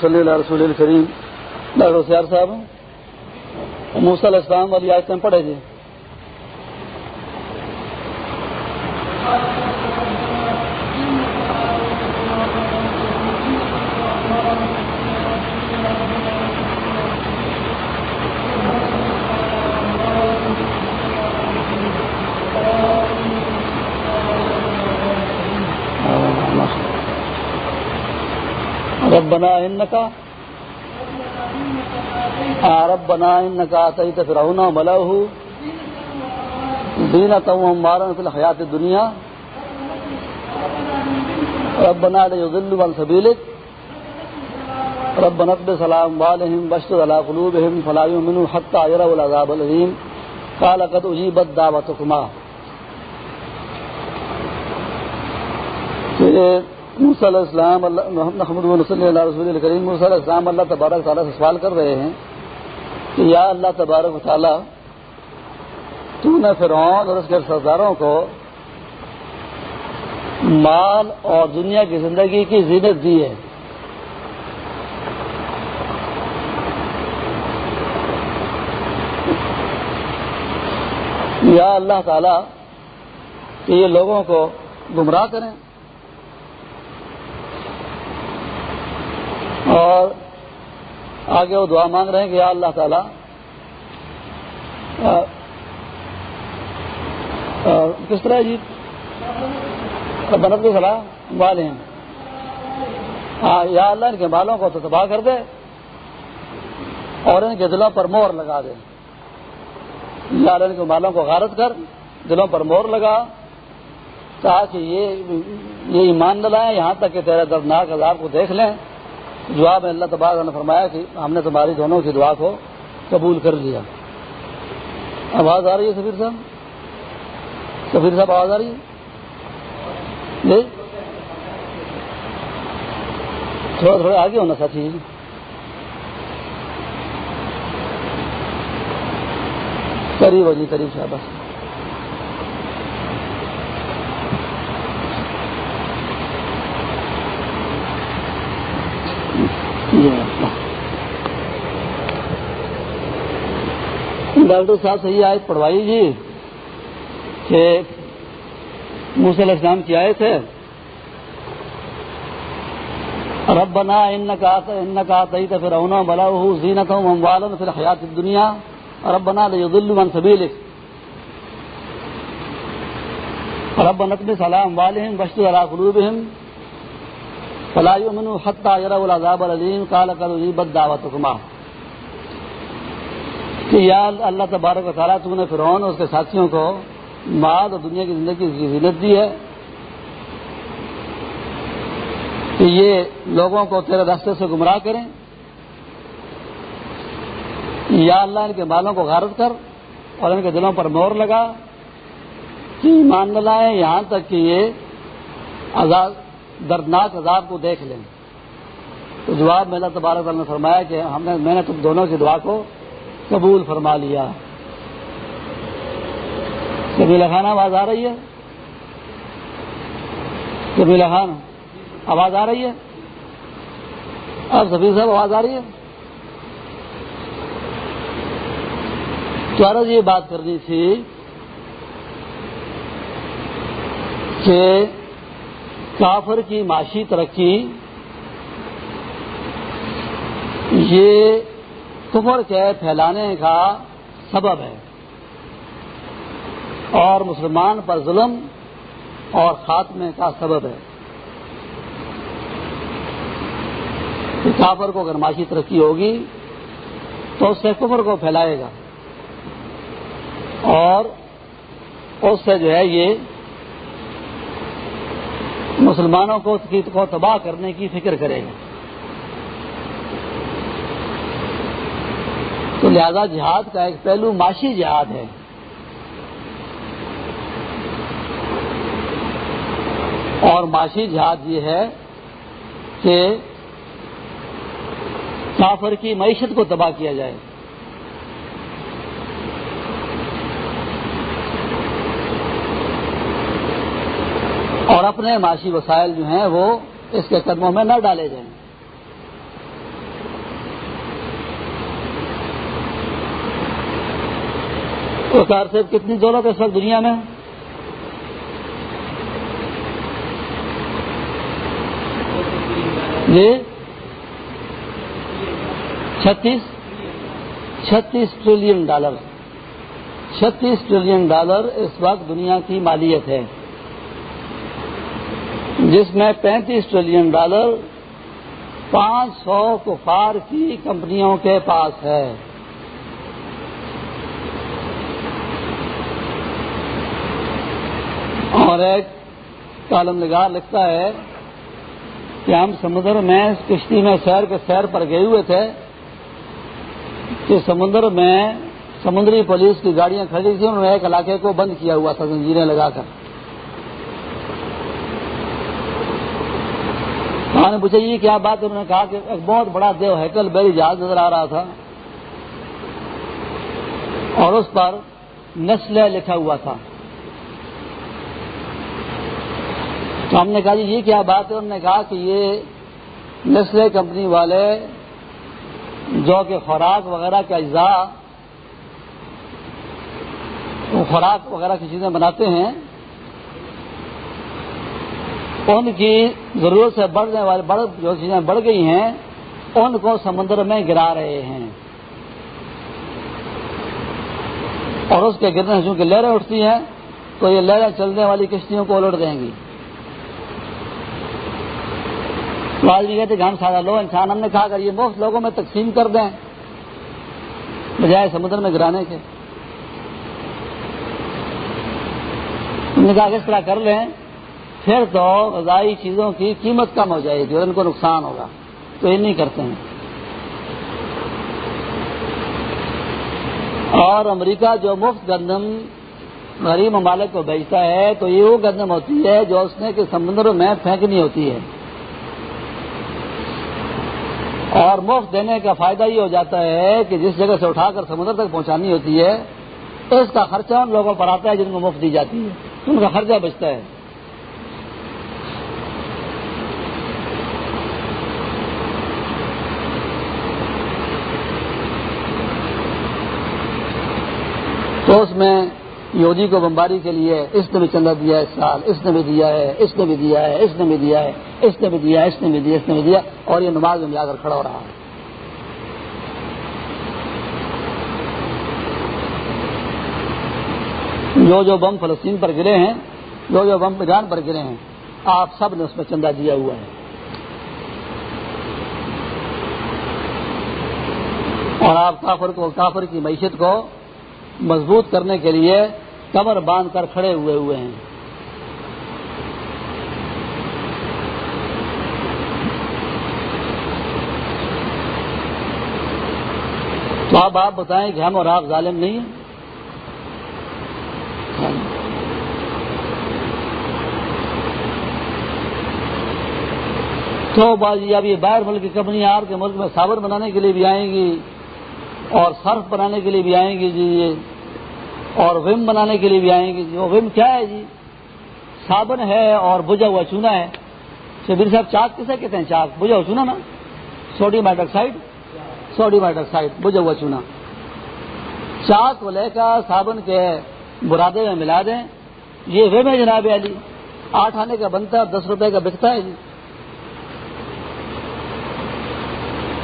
صلی اللہ رسول الکریم ڈاکٹر سیار صاحب موسل اسلام السلام والی آیتیں پڑھے جی ربنا انکا ربنا انکا آتیت فرعون ملأه دینتا ومارا فی الحیات الدنیا ربنا لیضلوا عن سبیلک ربنا اقبل سلام والهم بشر على قلوبهم فلا يؤمنوا حتى يروا العذاب العظيم قال قد اجيبت دعوتكما موسیٰ علیہ السلام محمد صلی اللہ رسول الکریم، موسیٰ علیہ السلام اللہ تبارک تعالیٰ سے سوال کر رہے ہیں کہ یا اللہ تبارک تعالیٰ، تو نے فرعون اور اس کے سرداروں کو مال اور دنیا کی زندگی کی زینت دی ہے۔ یا اللہ تعالیٰ، کہ یہ لوگوں کو گمراہ کریں۔ اور آگے وہ دعا مانگ رہے ہیں کہ یا اللہ تعالی کس طرح جی؟ بنت کی صلاح والے ہیں۔ ہاں یا اللہ ان کے بالوں کو تو تباہ کر دے اور ان کے دلوں پر مور لگا دے۔ یا اللہ ان کے بالوں کو غارت کر، دلوں پر مور لگا تاکہ یہ یہ ایمان نہ لائیں، یہاں تک کہ تیرے دردناک عذاب کو دیکھ لیں۔ جواب اللہ تبار نے فرمایا کہ ہم نے تمہاری دونوں کی دعا کو قبول کر لیا۔ آواز آ رہی ہے سفیر صاحب؟ سفیر صاحب آواز آ رہی ہے؟ جی تھوڑا تھوڑا آگے ہونا ساتھی۔ قریب ہو جی قریب صاحب ڈاکٹر صاحب صحیح آیت پڑھوائی جی کہ علیہ السلام کی آیت ہے، ربنا انکا انکا تیت فرعون بلاوه زینتهم اموالا فی الحیات الدنیا، ربنا لیضلوا من سبیلک۔ ربنا اطمس على اموالهم واشتد على قلوبهم فلا يؤمنوا حتى يروا العذاب العليم قال قد اجيبت دعوتكما کہ یا اللہ تبارک و تعالیٰ تم نے فرعون اور اس کے ساتھیوں کو مال اور دنیا کی زندگی کی زینت دی ہے، کہ یہ لوگوں کو تیرے راستے سے گمراہ کریں، یا اللہ ان کے مالوں کو غارت کر اور ان کے دلوں پر مور لگا، کہ ایمان نہ لائیں، یہاں تک کہ یہ عذاب دردناک عذاب کو دیکھ لیں۔ تو جواب میں اللہ تبارک نے فرمایا کہ ہم نے میں نے تم دونوں کی دعا کو قبول فرما لیا۔ کبیلا خان آواز آ رہی ہے؟ کبیلا خان آواز آ رہی ہے؟ اب سبھی صاحب آواز آ رہی ہے؟ تو جی یہ بات کرنی تھی کہ کافر کی معاشی ترقی، یہ کفر کے پھیلانے کا سبب ہے۔ اور مسلمان پر ظلم اور خاتمے کا سبب ہے۔ کافر کو اگر معاشی ترقی ہوگی، تو اس سے کفر کو پھیلائے گا۔ اور اس سے جو ہے یہ مسلمانوں کو اس کی کو تباہ کرنے کی فکر کرے گا۔ تو لہذا جہاد کا ایک پہلو معاشی جہاد ہے۔ اور معاشی جہاد یہ ہے کہ کافر کی معیشت کو تباہ کیا جائے۔ اور اپنے معاشی وسائل جو ہیں وہ اس کے قدموں میں نہ ڈالے جائیں۔ وقار صاحب، کتنی دولت ہے سر دنیا میں؟ جی؟ چھتیس؟ چھتیس ٹریلین ڈالر۔ چھتیس ٹریلین ڈالر اس وقت دنیا کی مالیت ہے۔ جس میں پینتیس ٹریلین ڈالر پانچ سو کفار کی کمپنیوں کے پاس ہے۔ اور ایک کالم نگار لکھتا ہے کہ ہم سمندر میں اس کشتی میں سیر کے سیر پر گئے ہوئے تھے کہ سمندر میں سمندری پولیس کی گاڑیاں کھڑی تھیں، انہوں نے ایک علاقے کو بند کیا ہوا تھا، زنجیریں لگا کر۔ ہاں، نے پوچھا، یہ کیا بات انہوں نے کہا کہ ایک بہت بڑا دیو ہیکل بیری جہاز نظر آ رہا تھا۔ اور اس پر نسل لکھا ہوا تھا۔ تو ہم نے کہا جی یہ کیا بات ہے؟ انہوں نے کہا کہ یہ نسلے کمپنی والے جو کہ خوراک وغیرہ کے اجزاء، خوراک وغیرہ کی چیزیں بناتے ہیں ان کی ضرورت سے بڑھنے والے بڑھ جو چیزیں بڑھ گئی ہیں، ان کو سمندر میں گرا رہے ہیں۔ اور اس کے گرنے سے چونکہ لہریں اٹھتی ہیں، تو یہ لہریں چلنے والی کشتیوں کو الٹ دیں گی۔ کہتے کہ ہم سارا لو، انسان ہم نے کہا اگر یہ مفت لوگوں میں تقسیم کر دیں، بجائے سمندر میں گرانے کے۔ ہم نے کہا کہ اس طرح کر لیں پھر تو غذائی چیزوں کی قیمت کم ہو جائے گی اور ان کو نقصان ہوگا۔ تو یہ نہیں کرتے ہیں۔ اور امریکہ جو مفت گندم غریب ممالک کو بیچتا ہے، تو یہ وہ گندم ہوتی ہے جو اس نے کہ سمندر میں پھینکنی ہوتی ہے۔ اور مفت دینے کا فائدہ یہ ہو جاتا ہے کہ جس جگہ سے اٹھا کر سمندر تک پہنچانی ہوتی ہے، اس کا خرچہ ان لوگوں پر آتا ہے جن کو مفت دی جاتی ہے۔ ان کا خرچہ بچتا ہے تو اس میں یودی کو بمباری کے لیے اس نے بھی چندہ دیا ہے اس سال، اس نے بھی دیا ہے، اس نے بھی دیا ہے، اس نے بھی دیا ہے، اس نے بھی دیا اس نے بھی دیا اس نے بھی دیا اور یہ نماز میں جا کر کھڑا ہو رہا ہے۔ جو جو بم فلسطین پر گرے ہیں، جو جو بم ایران پر گرے ہیں، آپ سب نے اس میں چندہ دیا ہوا ہے۔ اور آپ کافر کو، کافر کی معیشت کو مضبوط کرنے کے لیے کمر باندھ کر کھڑے ہوئے ہوئے ہیں۔ تو اب آپ بتائیں کہ ہم اور آپ ظالم نہیں ہیں؟ تو بازی اب یہ باہر ملک کی کمپنیاں آپ کے ملک میں صابر بنانے کے لیے بھی آئیں گی اور سرف بنانے کے لیے بھی آئیں گی۔ جی یہ اور وم بنانے کے لیے بھی آئیں گی جی۔ وہ وم کیا ہے جی؟ صابن ہے اور بجا ہوا چونا ہے۔ شبیر صاحب چاک کسے کہتے ہیں؟ چاک۔ بجا ہوا چونا نا؟ Sodium hydroxide. Sodium hydroxide. بجا ہوا چونا۔ چاک کو لے کر صابن کے برادے میں ملا دیں۔ یہ وم ہے جناب علی۔ آٹھ آنے کا بنتا ہے دس روپے کا بکتا ہے جی۔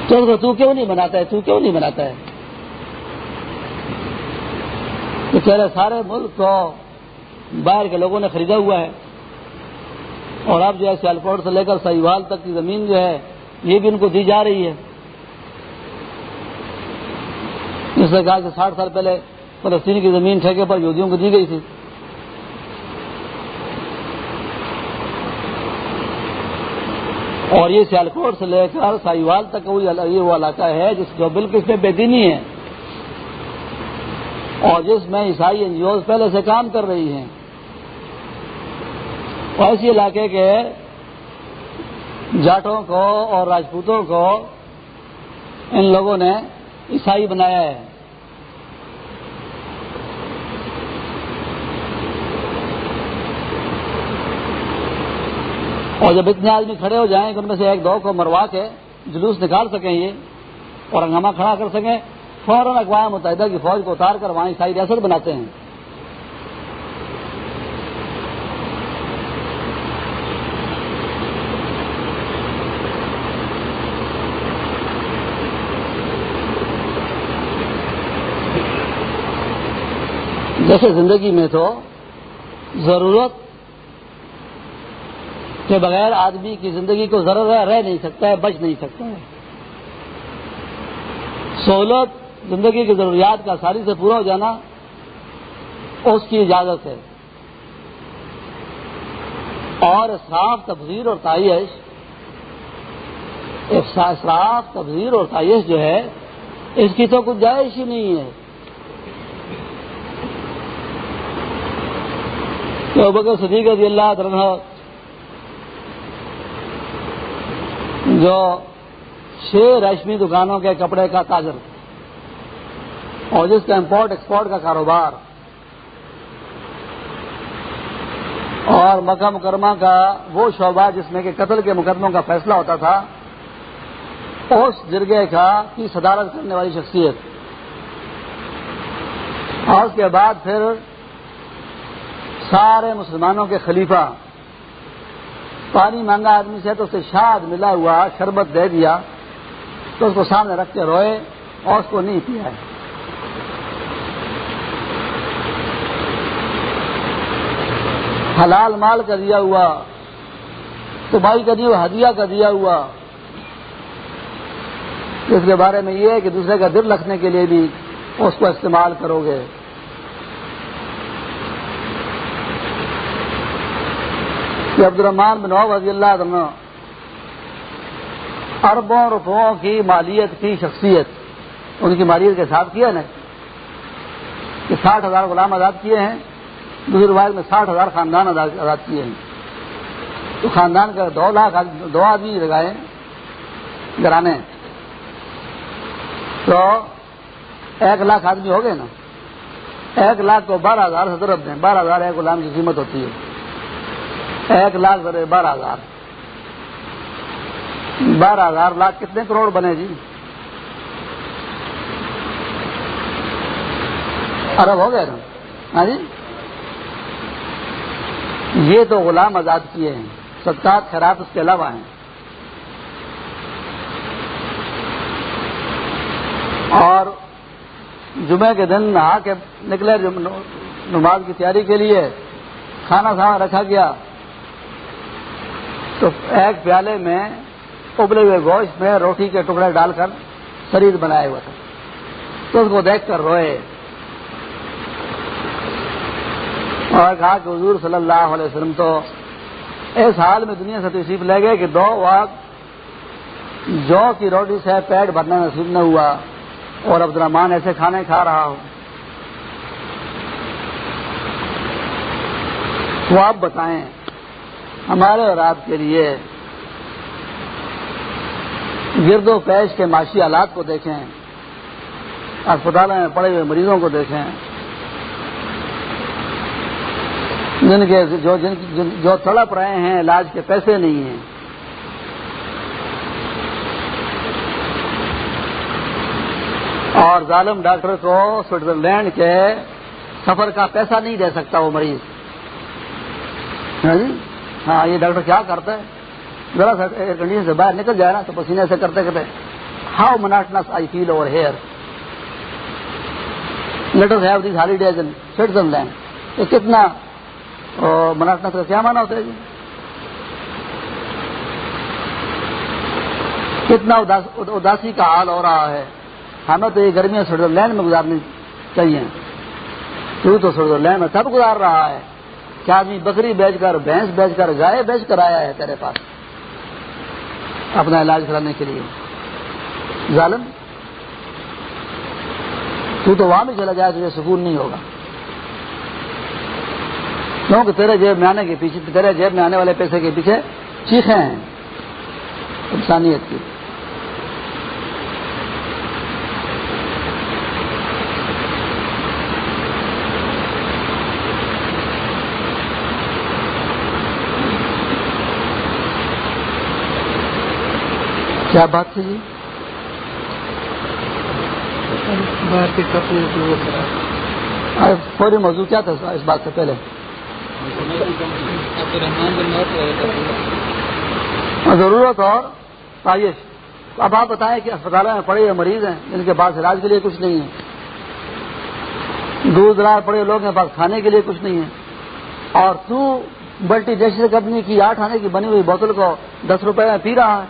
تو, تو کیوں نہیں بناتا ہے؟ تو کیوں نہیں بناتا ہے؟ تو پہلے سارے ملک کو باہر کے لوگوں نے خریدا ہوا ہے۔ اور اب جو ہے سیالکوٹ سے لے کر سہیوال تک کی زمین جو ہے، یہ بھی ان کو دی جا رہی ہے۔ جس نے کہا کہ ساٹھ سال پہلے فلسطین کی زمین ٹھیکے پر یہودیوں کو دی گئی تھی۔ اور یہ سیالکوٹ سے لے کر سائیوال تک یہ وہ علاقہ ہے جس جو بالکل اس میں بے دینی ہے۔ اور جس میں عیسائی این جی اوز پہلے سے کام کر رہی ہیں۔ ایسی علاقے کے جاٹوں کو اور راجپوتوں کو ان لوگوں نے عیسائی بنایا ہے۔ اور جب اتنے آدمی کھڑے ہو جائیں کہ ان میں سے ایک دو کو مروا کے جلوس نکال سکیں یہ اور ہنگامہ کھڑا کر سکیں فوراً اقوام متحدہ کی فوج کو اتار کر وہاں عیسائی ریاست بناتے ہیں۔ جیسے زندگی میں تو ضرورت کے بغیر آدمی کی زندگی کو ضرورت رہ نہیں سکتا ہے، بچ نہیں سکتا ہے۔ سہولت زندگی کی ضروریات کا ساری سے پورا ہو جانا اس کی اجازت ہے۔ اور صاف تفضیر اور تعیش صاف تفضیر اور تعیش جو ہے، اس کی تو کچھ جائش ہی نہیں ہے۔ تو بکر صدیق رضی اللہ عنہ جو چھ ریشمی دکانوں کے کپڑے کا تاجر اور جس کا امپورٹ ایکسپورٹ کا کاروبار اور مکہ مکرمہ کا وہ شعبہ جس میں کہ قتل کے مقدموں کا فیصلہ ہوتا تھا، اس جرگے کا کی صدارت کرنے والی شخصیت۔ اور اس کے بعد پھر سارے مسلمانوں کے خلیفہ، پانی مانگا آدمی سے تو اسے شاد ملا ہوا، شربت دے دیا، تو اس کو سامنے رکھ کے روئے اور اس کو نہیں پیا۔ ہے حلال مال کا دیا ہوا تو بھائی کا دیا ہدیہ کا دیا ہوا۔ اس کے بارے میں یہ ہے کہ دوسرے کا دل رکھنے کے لیے بھی اس کو استعمال کرو گے۔ کہ عبد الرحمان بن عوف رضی اللہ عنہ اربوں روپوں کی مالیت کی شخصیت، ان کی مالیت کے ساتھ کیا نا کہ ساٹھ ہزار غلام آزاد کیے ہیں۔ دوسری روایت میں ساٹھ ہزار خاندان آزاد کیے ہیں۔ تو خاندان کا دو لاکھ دو آدمی لگائے گرانے تو ایک لاکھ آدمی ہو گئے نا۔ ایک لاکھ کو بارہ ہزار سے دیں بارہ ہزار ایک غلام کی قیمت ہوتی ہے۔ ایک لاکھ ذرے بارہ ہزار۔ بارہ ہزار لاکھ کتنے کروڑ بنے جی؟ ارب ہو گئے نا۔ ہاں جی؟ یہ تو غلام آزاد کیے ہیں ستات خیرات اس کے علاوہ ہیں۔ اور جمعے کے دن نہا کے نکلے نماز کی تیاری کے لیے، کھانا کھانا رکھا گیا۔ تو ایک پیالے میں ابلے ہوئے گوشت میں روٹی کے ٹکڑے ڈال کر شریر بنایا ہوا تھا۔ تو اس کو دیکھ کر روئے۔ اور کہا کہ حضور صلی اللہ علیہ وسلم تو اس حال میں دنیا سے تشریف لے گئے کہ دو وقت جو کی روٹی سے پیٹ بھرنا نصیب نہ ہوا اور عبد الرحمان ایسے کھانے کھا رہا ہوں تو آپ بتائیں، ہمارے اور آپ کے لیے گرد و پیش کے معاشی حالات کو دیکھیں اسپتالوں میں پڑے ہوئے مریضوں کو دیکھیں۔ جن کے جو جن جو تڑپ رہے ہیں، علاج کے پیسے نہیں ہیں۔ اور ظالم ڈاکٹر کو سوئٹزرلینڈ کے سفر کا پیسہ نہیں دے سکتا وہ مریض۔ ہاں, جی؟ ہاں، یہ ڈاکٹر کیا کرتا ہے؟ ذرا سا ایئر کنڈیشن سے باہر نکل جائے نا تو پسینے سے کرتے کرتے how monotonous I feel over here later have these holidays in citizen land یہ کتنا مناٹنس کا کیا مانا ہوتا ہے جی؟ کتنا اداسی کا حال ہو رہا ہے۔ ہمیں تو یہ گرمیاں سوئٹزرلینڈ میں گزارنی چاہیے۔ تو تو سوئٹزرلینڈ میں سب گزار رہا ہے۔ کیا آدمی بکری بیچ کر، بھینس بیچ کر، گائے بیچ کر آیا ہے تیرے پاس؟ اپنا علاج کرانے کے لیے۔ ظالم۔ تو تو وہاں بھی چلا جائے تجھے سکون نہیں ہوگا۔ کیونکہ تیرے جیب میں آنے کے پیچھے تیرے جیب میں آنے والے پیسے کے پیچھے چیخے ہیں۔ انسانیت کی۔ کیا بات تھی جی؟ فوری موضوع کیا تھا اس بات سے پہلے؟ ہاں، ضرورت اور سازش اب آپ بتائیں کہ اسپتالوں میں پڑے ہوئے مریض ہیں، جن کے پاس علاج کے لیے کچھ نہیں ہے۔ دور دراز پڑے لوگ کے پاس کھانے کے لیے کچھ نہیں ہے۔ اور تو ملٹی نیشنل کمپنی کی آٹھ آنے کی بنی ہوئی بوتل کو دس روپے میں پی رہا ہے۔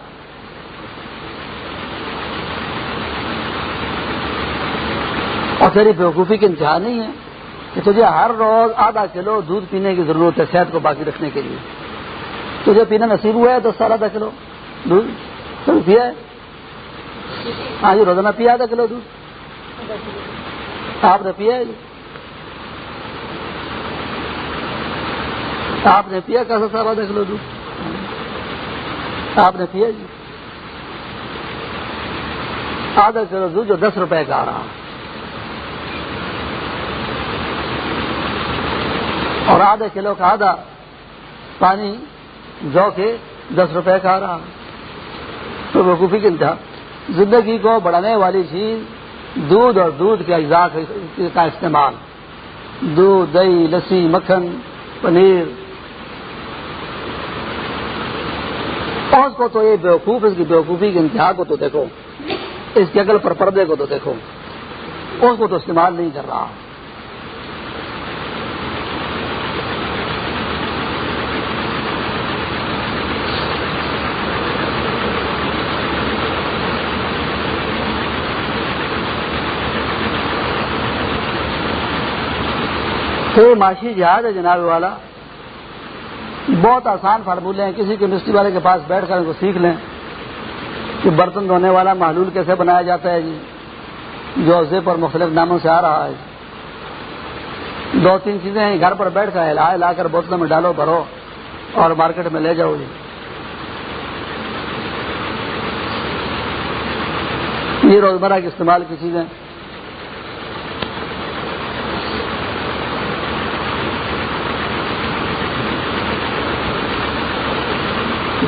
اور تیری بیوقوفی کی انتہا نہیں ہے۔ کہ تجھے ہر روز آدھا کلو دودھ پینے کی ضرورت ہے صحت کو باقی رکھنے کے لیے۔ تجھے پینا نصیب ہوا ہے دس سال آدھا کلو دودھ۔ تو پیا ہے۔ ہاں جی روزانہ پیا آدھا کلو دودھ۔ آپ نے پیا ہے جی۔ آپ نے پیا کیسا صاحب آدھا کلو دودھ۔ آپ نے پیا جی۔ آدھا کلو دودھ جو دس روپے کا آ رہا اور آدھے کلو کا آدھا پانی جو کے دس روپے کا آ رہا۔ تو وقوفی کی انتہا۔ زندگی کو بڑھانے والی چیز دودھ اور دودھ کے اجزاء کا استعمال۔ دودھ، دہی، لسی، مکھن، پنیر۔ اس کو تو یہ بیوقوف اس کی بیوقوفی کی انتہا کو تو دیکھو۔ اس کے عقل پر پردے کو تو دیکھو۔ اس کو تو استعمال نہیں کر رہا۔ معاشی جہاز ہے جناب والا۔ بہت آسان فارمولے ہیں، کسی کے مستری والے کے پاس بیٹھ کر ان کو سیکھ لیں۔ کہ برتن دھونے والا محلول کیسے بنایا جاتا ہے جی؟ جو اسے پر مختلف ناموں سے آ رہا ہے۔ دو تین چیزیں ہیں، گھر پر بیٹھ کر لا لا کر بوتلوں میں ڈالو، بھرو اور مارکیٹ میں لے جاؤ جی۔ یہ روزمرہ کے استعمال کی چیزیں۔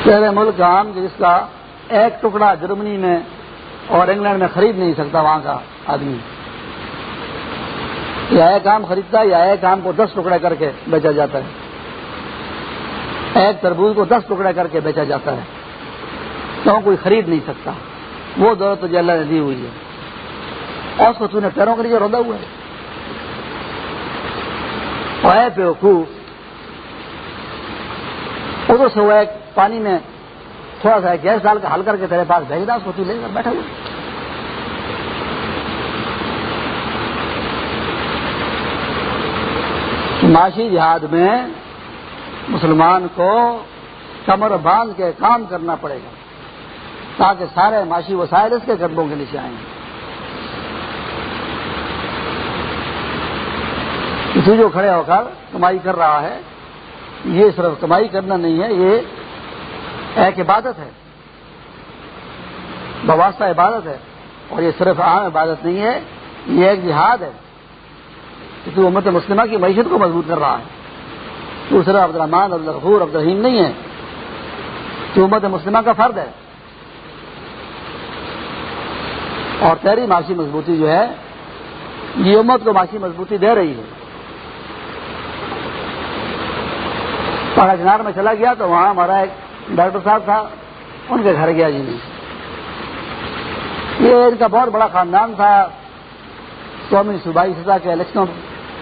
پہلے ملک عام جس کا ایک ٹکڑا جرمنی میں اور انگلینڈ میں خرید نہیں سکتا وہاں کا آدمی۔ یا ایک آم خریدتا ہے یا ایک آم کو دس ٹکڑے کر کے بیچا جاتا ہے۔ ایک تربوز کو دس ٹکڑے کر کے بیچا جاتا ہے۔ تو کوئی خرید نہیں سکتا۔ وہ دولت تو اللہ نے دی ہوئی ہے۔ اور اس کو تو نے پیروں کے لیے رودا ہوا ہے۔ اور پہ خوب ادھر سے وہ ایک پانی میں تھوڑا سا گیس ڈال کر حل کر کے تیرے پاس بھیج دا اس کو تو لے کر بیٹھا معاشی جہاد میں مسلمان کو کمر باندھ کے کام کرنا پڑے گا، تاکہ سارے معاشی وسائل اس کے قدموں کے نیچے آئیں۔ جو کھڑے ہو کر کمائی کر رہا ہے، یہ صرف کمائی کرنا نہیں ہے، یہ ایک عبادت ہے۔ بواسطہ عبادت ہے۔ اور یہ صرف عام عبادت نہیں ہے، یہ ایک جہاد ہے۔ کیونکہ امت مسلمہ کی معیشت کو مضبوط کر رہا ہے۔ تو صرف عبد الرحمان عبد الغفور، عبد الرحیم نہیں ہے۔ تو امت مسلمہ کا فرد ہے۔ اور تیری معاشی مضبوطی جو ہے، یہ امت کو معاشی مضبوطی دے رہی ہے۔ پہاڑ میں چلا گیا تو وہاں ہمارا ایک ڈاکٹر صاحب تھا، ان کے گھر گیا جی۔ یہ ان کا بہت بڑا خاندان تھا۔ قومی صوبائی سزا کے الیکشن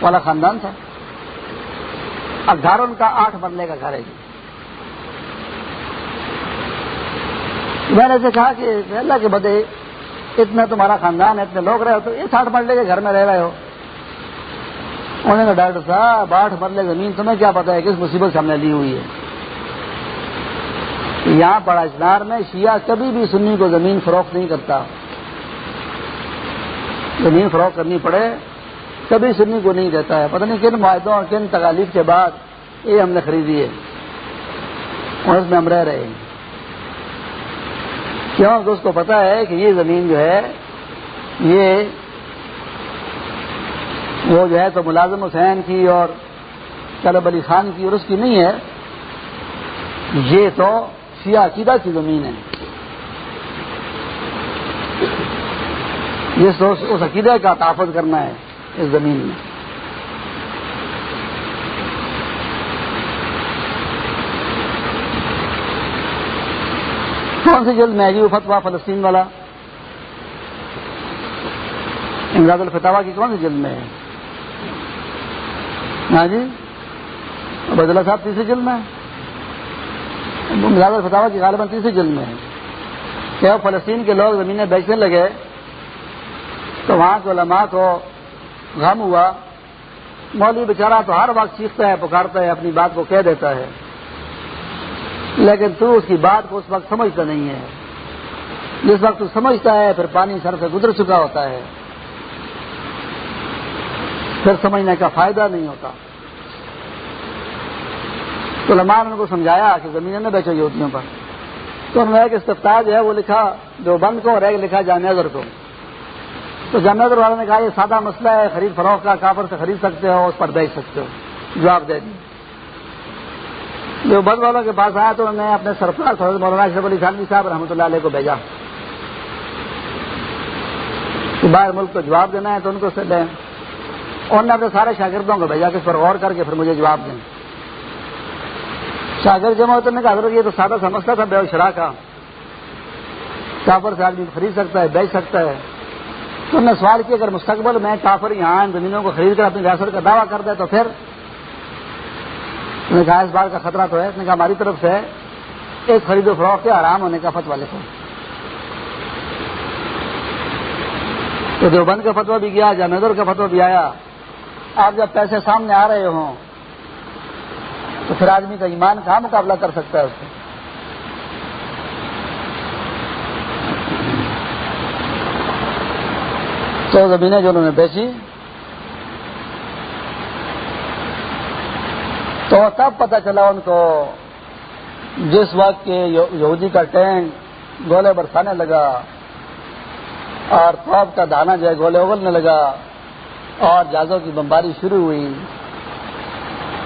والا خاندان تھا۔ اب گھر ان کا آٹھ مرلے کا گھر ہے جی۔ میں نے کہا کہ اللہ کے بدے اتنا تمہارا خاندان ہے، اتنے لوگ رہے ہو تو اس آٹھ مرلے کے گھر میں رہ رہے ہو۔ انہوں نے کہا، ڈاکٹر صاحب، آٹھ مرلے زمین، تمہیں کیا پتا ہے کس مصیبت سے ہم نے لی ہوئی ہے۔ یہاں پڑا اجنار میں شیعہ کبھی بھی سنی کو زمین فروخت نہیں کرتا۔ زمین فروخت کرنی پڑے، کبھی سنی کو نہیں دیتا ہے۔ پتہ نہیں کن معاہدوں اور کن تکالیف کے بعد یہ ہم نے خریدی ہے۔ اور اس میں ہم رہ رہے ہیں۔ کیوں؟ اس کو پتا ہے کہ یہ زمین جو ہے، یہ وہ جو ہے تو ملازم حسین کی اور طلب علی خان کی اور اس کی نہیں ہے۔ یہ تو شیعہ عقیدہ کی زمین ہے۔ جس اس عقیدے کا تحفظ کرنا ہے اس زمین میں۔ کون سی جلد میں جی وہ فتوا فلسطین والا؟ امداد الفتوا کی کون سی جلد میں ہے؟ ہاں جی؟ عبداللہ صاحب تیسری جلد میں امداد الفتوا کی غالباً تیسری جلد میں ہے۔ کہ وہ فلسطین کے لوگ زمینیں بیچنے لگے، تو وہاں کے علماء کو غم ہوا۔ مولوی بیچارہ تو ہر وقت سیکھتا ہے، پکارتا ہے، اپنی بات کو کہہ دیتا ہے۔ لیکن تو اس کی بات کو اس وقت سمجھتا نہیں ہے۔ جس وقت تو سمجھتا ہے، پھر پانی سر سے گزر چکا ہوتا ہے۔ پھر سمجھنے کا فائدہ نہیں ہوتا۔ تو علماء نے ان کو سمجھایا کہ زمینیں نہ بیچو یہودیوں پر۔ تو انہوں نے ایک استفتا جو ہے وہ لکھا جو بند کو اور ایک لکھا جامعر کو۔ تو جامعر والوں نے کہا یہ سادہ مسئلہ ہے، خرید فروخت کا، کافر سے خرید سکتے ہو، اس پر بیچ سکتے ہو۔ جواب دے دیں جو بند والوں کے پاس آیا تو انہوں نے اپنے سرفراز حضرت مولانا اشرف علی خانوی صاحب رحمۃ اللہ علیہ کو بھیجا۔ کہ باہر ملک کو جواب دینا ہے تو ان کو سے دیں انہوں نے اپنے سارے شاگردوں کو بھیجا کہ اس پر غور کر کے پھر مجھے جواب دیں۔ شاگرد جمع ہوتے نے حضرت، یہ تو سادہ سمجھتا تھا بے شرا کا۔ کافر سے آدمی خرید سکتا ہے، بیچ سکتا ہے۔ تو نے سوال کیا، اگر مستقبل میں کافر یہاں ان زمینوں کو خرید کر اپنی ریاست کا دعویٰ کر دے تو پھر؟ نے کہا، اس بار کا خطرہ تو ہے۔ اس نے کہا، ہماری طرف سے ایک خرید و فروخت کے آرام ہونے کا فتوا لکھو۔ تو دیوبند کا فتوا بھی گیا جامع کا فتوا بھی آیا۔ آپ جب پیسے سامنے آ رہے ہوں تو پھر آدمی کا ایمان کہاں مقابلہ کر سکتا ہے اس سے؟ تو زمینیں جو انہوں نے بیچی، تو تب پتہ چلا ان کو جس وقت کے یہودی کا ٹینک گولے برسانے لگا اور توپ کا دانا جو ہے گولے اگلنے لگا اور جہازوں کی بمباری شروع ہوئی۔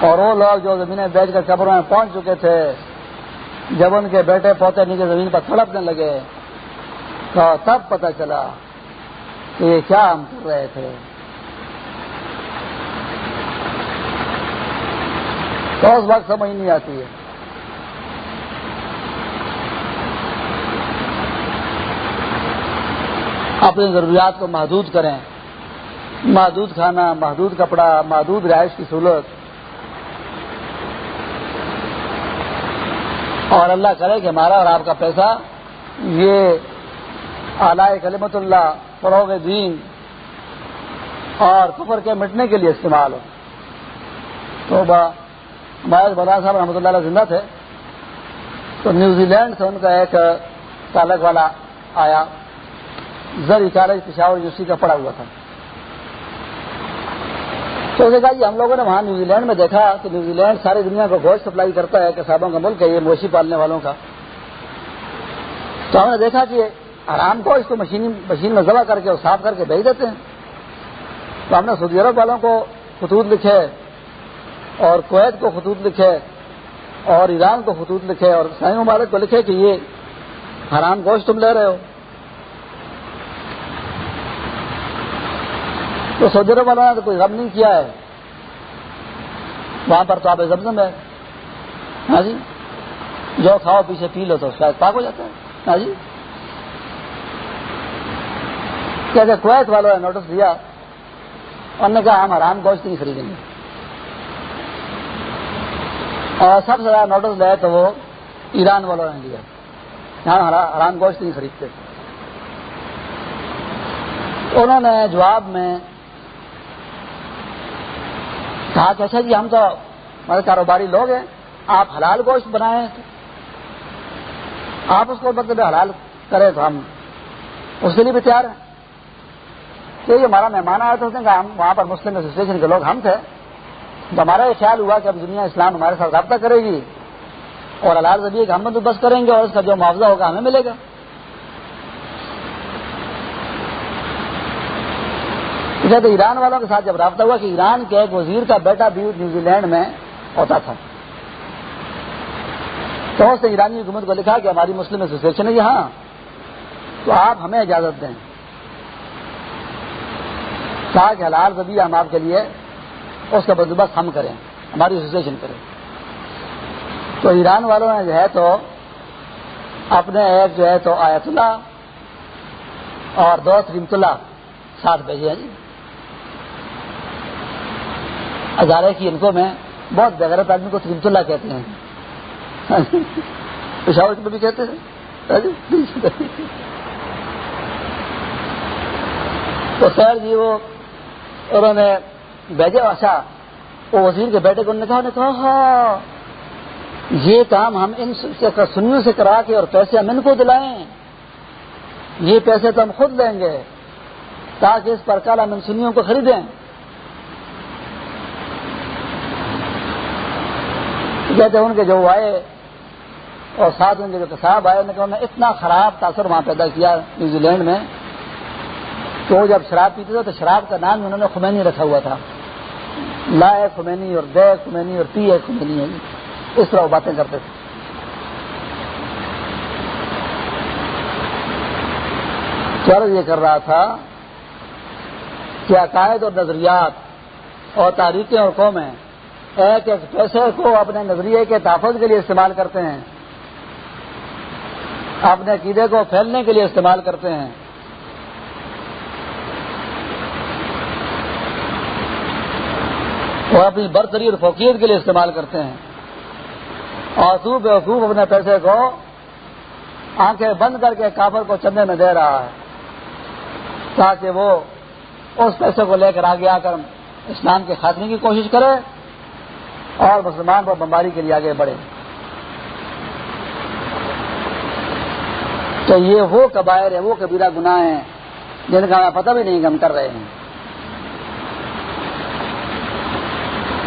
اور وہ لوگ جو زمینیں بیچ کر قبروں میں پہنچ چکے تھے، جب ان کے بیٹے پوتے نیچے زمین پر تھڑپنے لگے، تو تب پتہ چلا کہ یہ کیا ہم کر رہے تھے۔ تو اس وقت سمجھ نہیں آتی ہے۔ اپنی ضروریات کو محدود کریں۔ محدود کھانا، محدود کپڑا، محدود رہائش کی سہولت۔ اور اللہ کرے کہ ہمارا اور آپ کا پیسہ یہ اعلی کلیمت اللہ فروغ دین اور کفر کے مٹنے کے لیے استعمال ہو۔ تو ہمارے بدا صاحب رحمۃ اللہ علیہ زندہ تھے۔ تو نیوزی لینڈ سے ان کا ایک تعلق والا آیا۔ زر کالج پشاور یونیورسٹی کا پڑا ہوا تھا۔ تو اسے کہا جی ہم لوگوں نے وہاں نیوزی لینڈ میں دیکھا کہ نیوزی لینڈ ساری دنیا کو گوشت سپلائی کرتا ہے کہ صاحبوں کا ملک ہے، یہ مویشی پالنے والوں کا۔ تو ہم نے دیکھا کہ آرام کو اس کو مشین مشین میں ذبح کر کے اور صاف کر کے بھیج دیتے ہیں۔ تو ہم نے سعودی عرب والوں کو خطوط لکھے، اور کویت کو خطوط لکھے، اور ایران کو خطوط لکھے، اور سائن مبارک کو لکھے کہ یہ حرام گوشت تم لے رہے ہو۔ تو سعودی عرب والوں نے تو کوئی غم نہیں کیا ہے، وہاں پر تو آپ زمزم ہے ہاں جی؟ جو کھاؤ پیچھے پی لو تو شاید پاک ہو جاتا ہے۔ ہاں جی؟ کہتے کویت والوں نے نوٹس دیا، انہوں نے کہا، ہم آرام گوشت نہیں خریدیں گے۔ اور سب سے زیادہ نوٹس لیا تو وہ ایران والوں نے لیا یہاں آرام گوشت نہیں خریدتے۔ انہوں نے جواب میں کہا کہ اچھا جی ہم تو ہمارے کاروباری لوگ ہیں، آپ حلال گوشت بنائیں۔ آپ اس کو مطلب حلال کریں تو ہم اس کے لیے بھی تیار ہیں۔ کہ یہ ہمارا مہمان آیا تھا، اس نے کہا، ہم وہاں پر مسلم ایسوسیشن کے لوگ ہم تھے۔ تو ہمارا یہ خیال ہوا کہ اب دنیا اسلام ہمارے ساتھ رابطہ کرے گی اور حلال ذریعے کہ ہم بندوبست کریں گے اور اس کا جو معاوضہ ہوگا ہمیں ملے گا۔ تو ایران والوں کے ساتھ جب رابطہ ہوا کہ ایران کے ایک وزیر کا بیٹا بھی نیوزی لینڈ میں ہوتا تھا۔ تو اس نے ایرانی حکومت کو لکھا کہ ہماری مسلم ایسوسیشن ہے یہاں۔ تو آپ ہمیں اجازت دیں۔ کہا کہ حلال زبی ہم آپ کے لیے اس کا بندوبست ہم کریں، ہماری ایسوسیشن کریں۔ تو ایران والوں نے جو ہے تو اپنے ایک جو ہے تو آیت اللہ اور دو ریمت اللہ ساتھ بھیجے۔ ہیں جی ہزارے کی ان کو میں بہت بغیرت آدمی کو تریمت اللہ کہتے ہیں۔ پشاور میں بھی کہتے ہیں۔ تو سر جی وہ انہوں نے بھیجے اچھا وہ وزیر کے بیٹے کو انہوں نے کہا نے کہا ہاں یہ کام ہم ان سنیوں سے کرا کے اور پیسے ہم ان کو دلائیں۔ یہ پیسے تو ہم خود لیں گے تاکہ اس پر کال ہم ان سنیوں کو خریدیں۔ کہتے ہیں ان کے جو آئے اور ساتھ ان کے جو کساب آئے، انہوں نے اتنا خراب تاثر وہاں پیدا کیا نیوزی لینڈ میں تو وہ جب شراب پیتے تھے تو شراب کا نام انہوں نے خمینی رکھا ہوا تھا۔ لا ہے خمینی اور دے خمینی اور پی ہے خمینی ہے۔ اس طرح وہ باتیں کرتے تھے۔ چرض یہ کر رہا تھا کہ عقائد اور نظریات اور تاریخیں اور قومیں ایک ایک پیسے کو اپنے نظریے کے تحفظ کے لیے استعمال کرتے ہیں، اپنے عقیدے کو پھیلنے کے لیے استعمال کرتے ہیں۔ اور اپنی برتری اور فوقیت کے لیے استعمال کرتے ہیں۔ اور خوب اپنے پیسے کو آنکھیں بند کر کے کافر کو چندے میں دے رہا ہے، تاکہ وہ اس پیسے کو لے کر آگے آ کر اسلام کے خاتمے کی کوشش کرے۔ اور مسلمان پر بمباری کے لیے آگے بڑھے۔ تو یہ وہ کبائر ہے وہ کبیرہ گناہ ہیں، جن کا ہمیں پتہ بھی نہیں کہ ہم کر رہے ہیں۔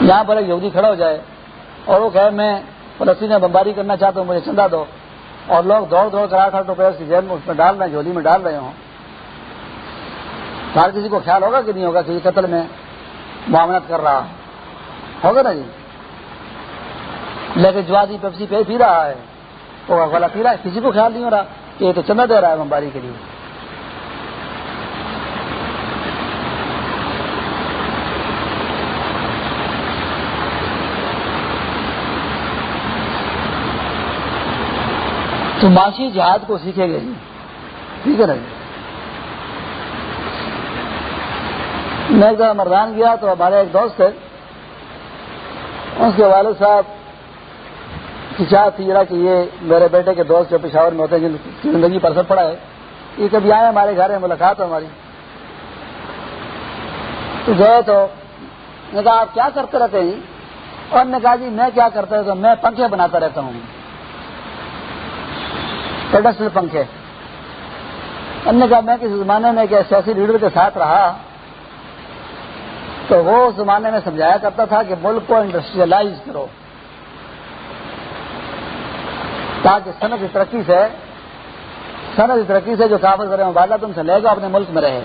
یہاں پر ایک یہودی کھڑا ہو جائے اور وہ کہے، میں فلسطین میں بمباری کرنا چاہتا ہوں، مجھے چندہ دو۔ اور لوگ دوڑ دوڑ کر آٹھ آٹھ روپئے اس کی جیب میں اس میں ڈال رہے ہیں، جھولی میں ڈال رہے ہوں۔ ہر کسی کو خیال ہوگا کہ نہیں ہوگا کسی قتل میں معاملت کر رہا۔ ہوگا نا جی؟ لیکن جو آدمی پیپسی پہ پی رہا ہے وہ والا پی رہا ہے کسی کو خیال نہیں ہو رہا کہ یہ تو چندہ دے رہا ہے بمباری کے لیے تو معاشی جہاد کو سیکھے گے جی. ٹھیک ہے نا جی؟ میں ایک دفعہ مردان گیا تو ہمارے ایک دوست تھے. اس کے والد صاحب کی چاہ تھی کہ یہ میرے بیٹے کے دوست جو پشاور میں ہوتے ہیں، جن کی زندگی پر اثر پڑا ہے، یہ کبھی آئے ہمارے گھر میں، ملاقات ہو ہماری۔ تو گئے تو نے کہا، آپ کیا کرتے رہتے ہیں؟ اور نے کہا جی میں کیا کرتا رہتا ہوں؟ میں پنکھے بناتا رہتا ہوں۔ پیڈسٹل پنکھے۔ ہم نے کہا، میں کسی زمانے میں ایک سیاسی لیڈر کے ساتھ رہا، تو وہ اس زمانے میں سمجھایا کرتا تھا کہ ملک کو انڈسٹریلائز کرو۔ تاکہ صنعت ترقی سے صنعت ترقی سے جو کافر کرے، مبادلہ تم سے لے گا اپنے ملک میں رہے۔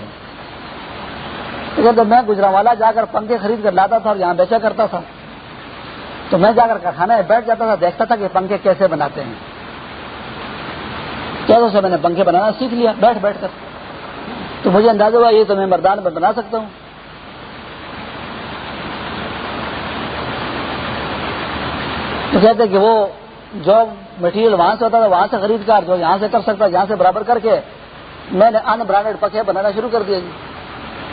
تو میں گجرا والا جا کر پنکھے خرید کر لاتا تھا اور یہاں بیچا کرتا تھا، تو میں جا کر کارخانے میں بیٹھ جاتا تھا، دیکھتا تھا کہ پنکھے کیسے بناتے ہیں۔ چلو سے میں نے پنکھے بنانا سیکھ لیا، بیٹھ بیٹھ کر۔ تو مجھے اندازہ ہوا، یہ تو میں مردان میں بنا سکتا ہوں۔ تو کہتے کہ وہ جو مٹیریل وہاں سے ہوتا تھا، وہاں سے خرید کر جو یہاں سے کر سکتا، یہاں سے برابر کر کے میں نے ان برانڈیڈ پکے بنانا شروع کر دیا جی۔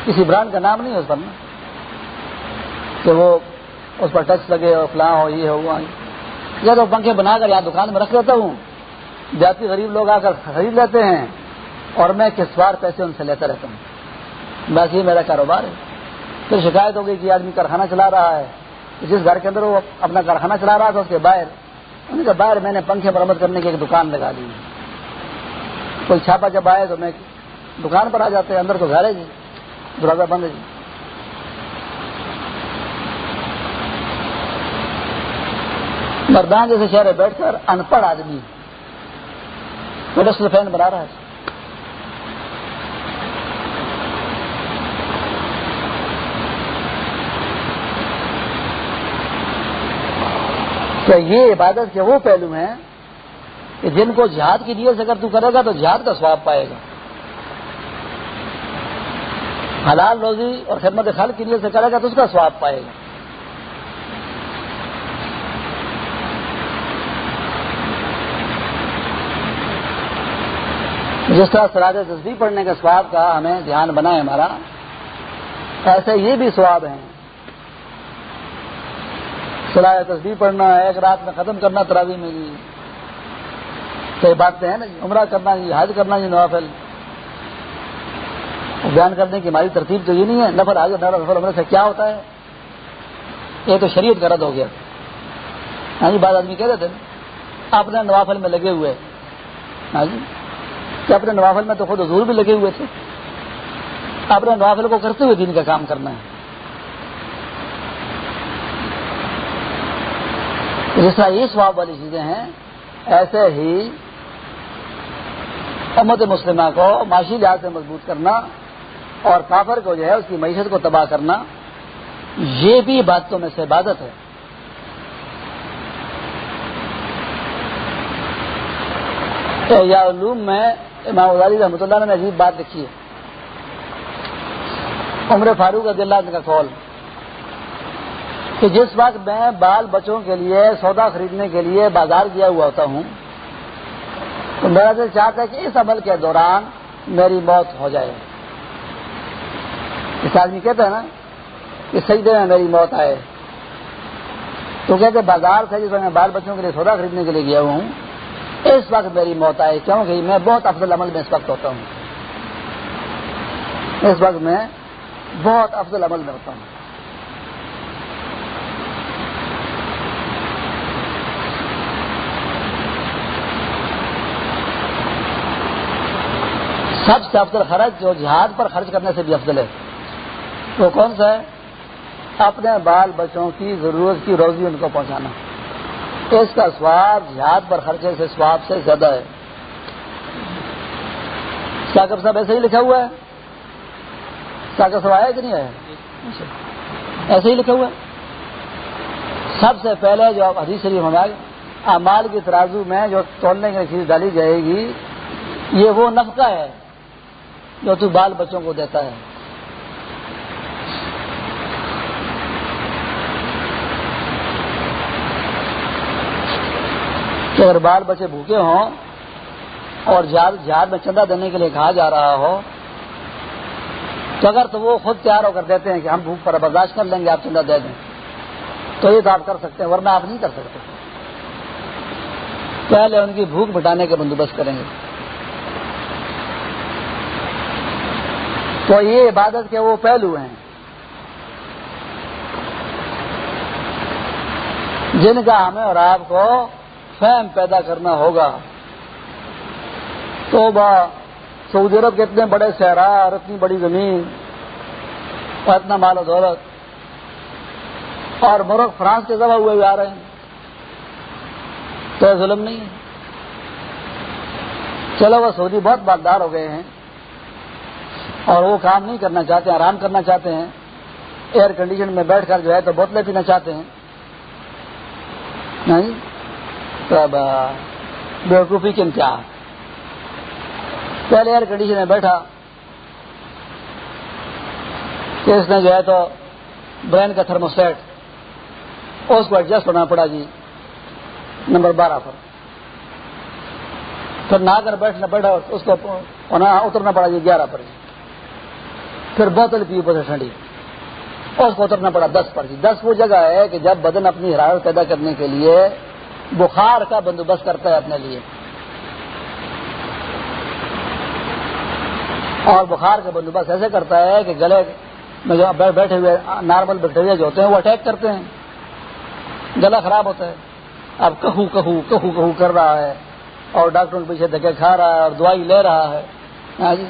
کسی برانڈ کا نام نہیں ہے اس پر۔ کہ وہ اس پر ٹچ لگے اور فلاں ہو، یہ ہو، وہ یا تو پنکھے بنا کر یہاں دکان میں رکھ لیتا ہوں۔ جاتی غریب لوگ آ کر خرید لیتے ہیں اور میں کس بار پیسے ان سے لیتا رہتا ہوں۔ بس یہ میرا کاروبار ہے۔ پھر شکایت ہو گئی کہ آدمی کارخانہ چلا رہا ہے۔ جس گھر کے اندر وہ اپنا کارخانہ چلا رہا تھا، اس کے باہر ان کے باہر میں نے پنکھے مرمت کرنے کی ایک دکان لگا دی۔ کوئی چھاپا جب آئے تو میں دکان پر آ جاتے ہیں اندر تو گھر ہے جی دروازہ بند ہے جی۔ مردان جیسے شہر بیٹھ کر ان پڑھ آدمی فین بنا رہا ہے۔ تو یہ عبادت کے وہ پہلو ہیں کہ جن کو جہاد کی نیت سے اگر تو کرے گا تو جہاد کا سواب پائے گا۔ حلال روزی اور خدمت خال کی نیت سے کرے گا تو اس کا سواب پائے گا۔ جس طرح سراج تصدیق پڑھنے کے سواب کا ہمیں دھیان بنا ہے ہمارا، ایسے یہ بھی سواب ہیں سراج تصدیق پڑھنا ہے، ایک رات میں ختم کرنا تراوی میں جی۔ کئی باتیں ہیں نا جی عمرہ کرنا جی حج کرنا جی نوافل۔ بیان کرنے کی ہماری ترتیب تو یہ نہیں ہے نفر حاضر نفر عمرے سے کیا ہوتا ہے؟ یہ تو شریعت کا رد ہو گیا۔ ہاں جی بعض آدمی کہہ دیتے اپنے نوافل میں لگے ہوئے۔ ہاں جی کہ اپنے نوافل میں تو خود حضور بھی لگے ہوئے تھے۔ اپنے نوافل کو کرتے ہوئے دین کا کام کرنا ہے۔ جس طرح یہ سواب والی چیزیں ہیں، ایسے ہی امت مسلمہ کو معاشی لحاظ سے مضبوط کرنا اور کافر کو جو ہے اس کی معیشت کو تباہ کرنا، یہ بھی باتوں میں سے عبادت ہے۔ یا علوم میں امام غزالی رحمۃ اللہ نے عجیب بات لکھی ہے۔ عمر فاروق رضی کا کال کہ جس وقت میں بال بچوں کے لیے سودا خریدنے کے لیے بازار گیا ہوا ہوتا ہوں، تو میرا دل چاہتا ہے کہ اس عمل کے دوران میری موت ہو جائے۔ اس آدمی کہتا ہے نا کہ صحیح دن میں میری موت آئے۔ تو کہتے بازار سے جس وقت میں بال بچوں کے لیے سودا خریدنے کے لیے گیا ہوں، اس وقت میری موت آئے۔ کیونکہ میں بہت افضل عمل میں اس وقت ہوتا ہوں۔ اس وقت میں بہت افضل عمل میں ہوتا ہوں۔ سب سے افضل خرچ جو جہاد پر خرچ کرنے سے بھی افضل ہے۔ وہ کون سا ہے؟ اپنے بال بچوں کی ضرورت کی روزی ان کو پہنچانا۔ اس کا سواب جہاد پر خرچے سے سواب سے زیادہ ہے۔ ساکر صاحب ایسے ہی لکھا ہوا ہے؟ ساکر صاحب، آیا کہ نہیں آیا؟ ایسے ہی لکھا ہوا ہے۔ سب سے پہلے جو حدیث شریف ہمارے امال کی ترازو میں جو تولنے کی چیز ڈالی جائے گی، یہ وہ نفقہ ہے۔ جو تو بال بچوں کو دیتا ہے۔ کہ اگر بال بچے بھوکے ہوں اور جہاد میں چندہ دینے کے لیے کہا جا رہا ہو، تو اگر تو وہ خود تیار ہو کر دیتے ہیں کہ ہم بھوک پر برداشت کر لیں گے، آپ چندہ دے دیں۔ تو یہ تو آپ کر سکتے ہیں، ورنہ آپ نہیں کر سکتے۔ پہلے ان کی بھوک مٹانے کا بندوبست کریں گے۔ تو یہ عبادت کے وہ پہلو ہیں۔ جن کا ہمیں اور آپ کو فہم پیدا کرنا ہوگا۔ تو با سعودی عرب کے اتنے بڑے صحرا اور اتنی بڑی زمین اور اتنا مال و دولت اور مرغ فرانس کے ذبح ہوئے آ رہے ہیں۔ تو ظلم نہیں ہے۔ چلو وہ سعودی بہت مالدار ہو گئے ہیں۔ اور وہ کام نہیں کرنا چاہتے ہیں آرام کرنا چاہتے ہیں۔ ایئر کنڈیشن میں بیٹھ کر جو ہے تو بوتلیں پینا چاہتے ہیں۔ نہیں؟ بیوقوفی کے امتحان۔ پہلے ایئر کنڈیشن میں بیٹھا۔ اس نے جو ہے تو برین کا تھرموسٹیٹ اس کو ایڈجسٹ ہونا پڑا جی۔ نمبر بارہ پر۔ پھر نہ کر بیٹھنا بیٹھا اس کو اترنا پڑا جی گیارہ پر۔ جی پھر بوتل پی اوپر سے ٹھنڈی۔ اس کو اترنا پڑا دس پر جی۔ دس وہ جگہ ہے کہ جب بدن اپنی حرارت پیدا کرنے کے لیے بخار کا بندوبست کرتا ہے اپنے لیے۔ اور بخار کا بندوبست ایسے کرتا ہے کہ گلے میں جو بیٹھے ہوئے نارمل بیکٹیریا جو ہوتے ہیں وہ اٹیک کرتے ہیں۔ گلا خراب ہوتا ہے۔ اب کہو کہو کہو کہو کر رہا ہے اور ڈاکٹر کے پیچھے دھکے کھا رہا ہے اور دوائی لے رہا ہے۔ ہاں جی۔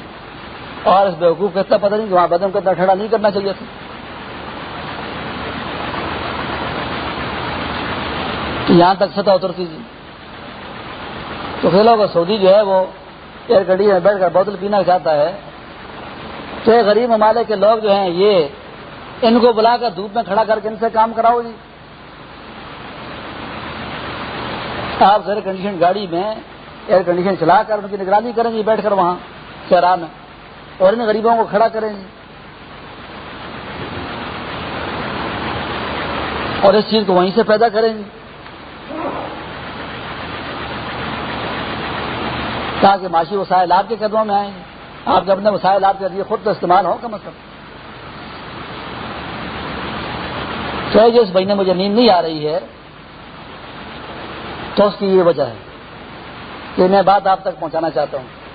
اور اس بیوقوف کو اتنا پتہ نہیں کہ وہاں بدن کو اتنا ٹھنڈا نہیں کرنا چاہیے تھا۔ یہاں تک سطح اترتی تھی جی۔ تو پھر لوگ سعودی جو ہے وہ ایئر کنڈیشن میں بیٹھ کر بوتل پینا چاہتا ہے۔ تو یہ غریب ممالک کے لوگ جو ہیں، یہ ان کو بلا کر دھوپ میں کھڑا کر کے ان سے کام کراؤ جی۔ آپ ایئر کنڈیشن گاڑی میں ایئر کنڈیشن چلا کر ان کی نگرانی کریں گے، بیٹھ کر وہاں شہرا میں۔ اور ان غریبوں کو کھڑا کریں گے۔ اور اس چیز کو وہیں سے پیدا کریں گے۔ تاکہ معاشی وسائل آپ کے قدموں میں آئیں گے۔ آپ جب اپنے وسائل آپ کے خود تو استعمال ہو کم از کم۔ چاہے جو اس مہینے مجھے نیند نہیں آ رہی ہے، تو اس کی یہ وجہ ہے کہ میں بات آپ تک پہنچانا چاہتا ہوں۔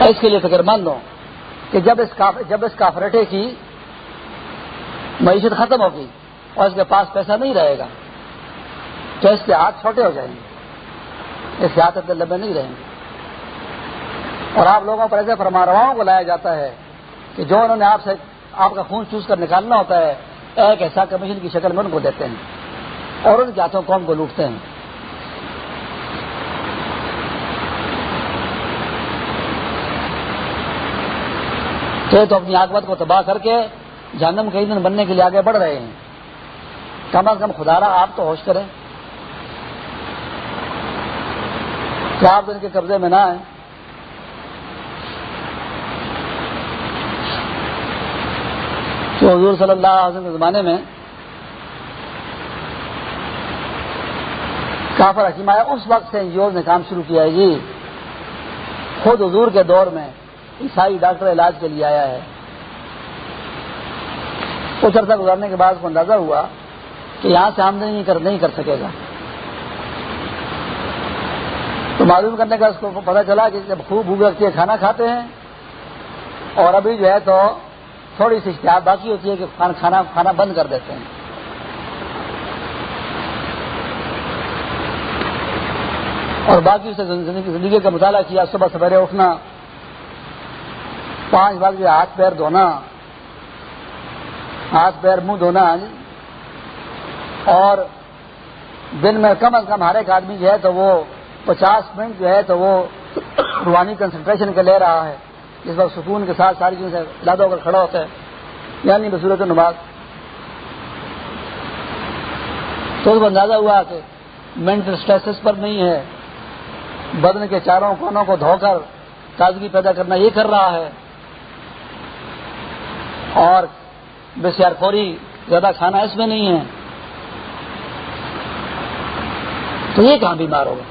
میں اس کے لیے فکر مند ہوں کہ جب اس جب اس کافرٹے کی معیشت ختم ہوگی اور اس کے پاس پیسہ نہیں رہے گا، تو اس کے ہاتھ چھوٹے ہو جائیں گے۔ اس کے ہاتھ اتنے لمبے نہیں رہیں گے۔ اور آپ لوگوں پر ایسے فرما رواؤں کو لایا جاتا ہے کہ جو انہوں نے آپ سے آپ کا خون چوس کر نکالنا ہوتا ہے، ایک ایسا کمیشن کی شکل میں ان کو دیتے ہیں اور ان کے ہاتھوں قوم کو لوٹتے ہیں۔ تو اپنی آگمت کو تباہ کر کے جہنم کئی دن بننے کے لیے آگے بڑھ رہے ہیں۔ کم از کم خدا رہا آپ تو ہوش کریں۔ چار دن کے قبضے میں نہ آئے تو حضور صلی اللہ علیہ وسلم کے زمانے میں کافر حکیم آیا اس وقت سے انجیوز نے کام شروع کیا ہے جی۔ خود حضور کے دور میں عیسائی ڈاکٹر علاج کے لیے آیا ہے۔ کچھ عرصہ گزارنے کے بعد کو اندازہ ہوا کہ یہاں سے آمدنی نہیں کر سکے گا۔ تو معلوم کرنے کا اس کو پتا چلا کہ جب خوب بھوک لگتی ہے، کھانا کھاتے ہیں۔ اور ابھی جو ہے تو تھوڑی سی اشتہار باقی ہوتی ہے کہ کھانا کھانا بند کر دیتے ہیں۔ اور باقی سے زندگی کا مطالعہ کیا۔ صبح سویرے اٹھنا۔ پانچ بار ہاتھ پیر دھونا، ہاتھ پیر منہ دھونا ہاں جی۔ اور دن میں کم از کم ہر ایک آدمی جو ہے تو وہ پچاس منٹ جو ہے تو وہ روحانی کنسنٹریشن کا لے رہا ہے، جس وقت سکون کے ساتھ ساری چیزیں لاد ہو کر کھڑا ہوتا ہے۔ یعنی بصورت نماز۔ تو اس کو اندازہ ہوا کہ مینٹل اسٹریس پر نہیں ہے۔ بدن کے چاروں کونوں کو دھو کر تازگی پیدا کرنا یہ کر رہا ہے۔ اور بسیار خوری، زیادہ کھانا اس میں نہیں ہے۔ تو یہ کہاں بیمار ہوگا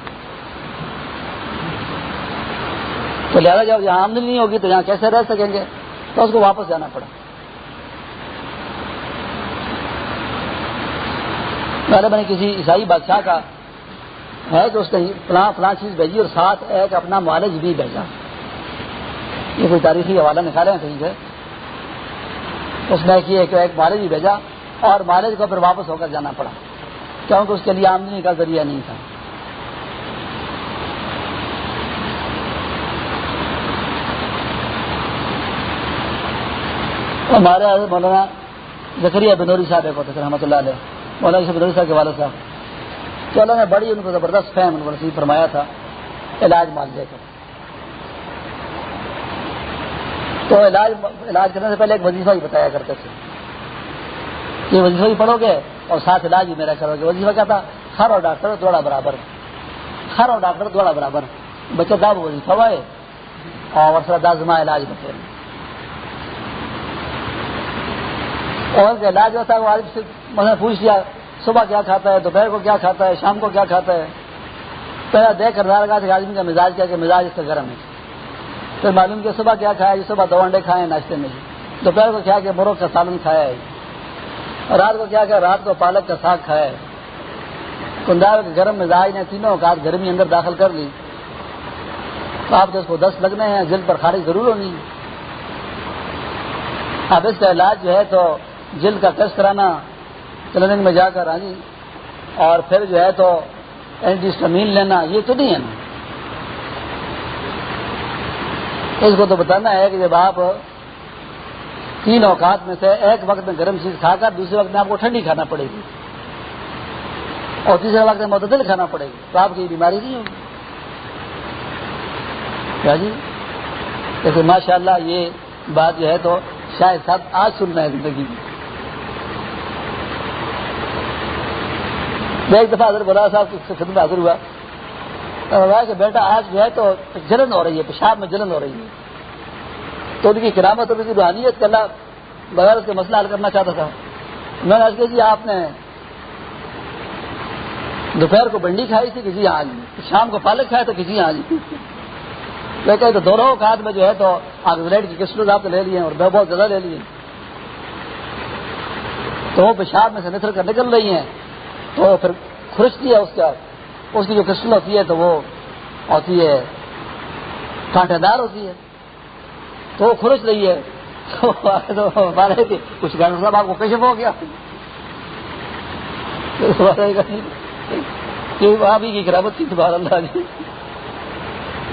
تو لہٰذا جب یہاں آمدنی نہیں ہوگی تو یہاں کیسے رہ سکیں گے؟ تو اس کو واپس جانا پڑا۔ پہلے میں نے کسی عیسائی بادشاہ کا ہے کہ اس نے فلاں فلاں چیز بھیجی اور ساتھ ایک اپنا مالج بھی بھیجا۔ یہ کوئی تاریخی حوالہ نکالے ہیں کہیں سے اس نے ایک مالج بھی بھیجا اور مالج کو پھر واپس ہو کر جانا پڑا، کیونکہ اس کے لیے آمدنی کا ذریعہ نہیں تھا۔ ہمارے مولانا زکریہ بنوری صاحب ایک ہوتے تھے، رحمۃ اللہ علیہ۔ مولانا بنوری صاحب کے والد صاحب۔ تو اللہ نے بڑی ان کو زبردست فہم ان کو نصیب فرمایا تھا، علاج مال دے کر تو علاج علاج کرنے سے پہلے ایک وظیفہ ہی بتایا کرتے تھے۔ یہ وظیفہ ہی پڑھو گے اور ساتھ علاج بھی میرا کرو گے۔ وظیفہ کیا تھا؟ ہر اور ڈاکٹر دوڑا برابر۔ ہر اور ڈاکٹر دوڑا برابر۔ بچے دب وظیفہ ہوا ہے اور سر دازما علاج بچے اور علاج ہوتا ہے وہ آج سے میں نے پوچھ لیا، صبح کیا کھاتا ہے؟ دوپہر کو کیا کھاتا ہے؟ شام کو کیا کھاتا ہے؟ پہلا دیکھ کر لگا کہ آدمی کا مزاج کیا کہ مزاج اس کا گرم ہے۔ پھر معلوم کہ صبح کیا کھایا جی؟ صبح دو انڈے کھائے، ناشتے میں جی۔ دوپہر کو کیا کہ مرغ کا سالن کھایا ہے رات کو کیا کہ رات کو پالک کا ساگ کھایا ہے کندار کے گرم مزاج نے تینوں کا گرمی اندر داخل کر لی۔ تو آپ کو اس کو دس لگنے ہیں، جلد پر خارج ضرور ہونی اب اس کا علاج جو ہے تو جلد کا ٹیسٹ کرانا کلینک میں جا کر آنی اور پھر جو ہے تو اینٹی اسٹامین لینا، یہ تو نہیں ہے نا۔ اس کو تو بتانا ہے کہ جب آپ تین اوقات میں سے ایک وقت میں گرم چیز کھا کر دوسرے وقت میں آپ کو ٹھنڈی کھانا پڑے گی اور تیسرے وقت میں معتدل کھانا پڑے گی تو آپ کی بیماری نہیں ہوگی۔ کیا جی؟ جیسے ماشاء اللہ یہ بات جو ہے تو شاید صاحب آج سننا ہے زندگی میں۔ میں ایک دفعہ حضرت بولا صاحب کی خدمت حاضر ہوا۔ کہ بیٹا آج جو ہے تو جلن ہو رہی ہے، پیشاب میں جلن ہو رہی ہے۔ تو ان کی کرامت اور ان کی روحانیت کا اللہ بغیر اس کے مسئلہ حل کرنا چاہتا تھا۔ میں نے کہ جی آپ نے دوپہر کو بنڈی کھائی تھی، کسی یہاں شام کو پالک کھایا تو کسی یہاں لیکن تو دونوں کاد میں جو ہے تو آگزلیٹ کی قسمت آپ نے لے لیے اور میں بہت زیادہ لے لیے تو وہ پیشاب میں سے نثر کر نکل رہی ہیں۔ تو پھر خرشتی ہے اس کا اس کی جو کرسٹل ہوتی ہے تو وہ ہوتی ہے کانٹے دار ہوتی ہے۔ تو وہ خرش رہی ہے۔ کچھ گھر صاحب آپ کو کشف ہو گیا۔ آپ ہی کی گراوت کی دوبارہ اللہ جی۔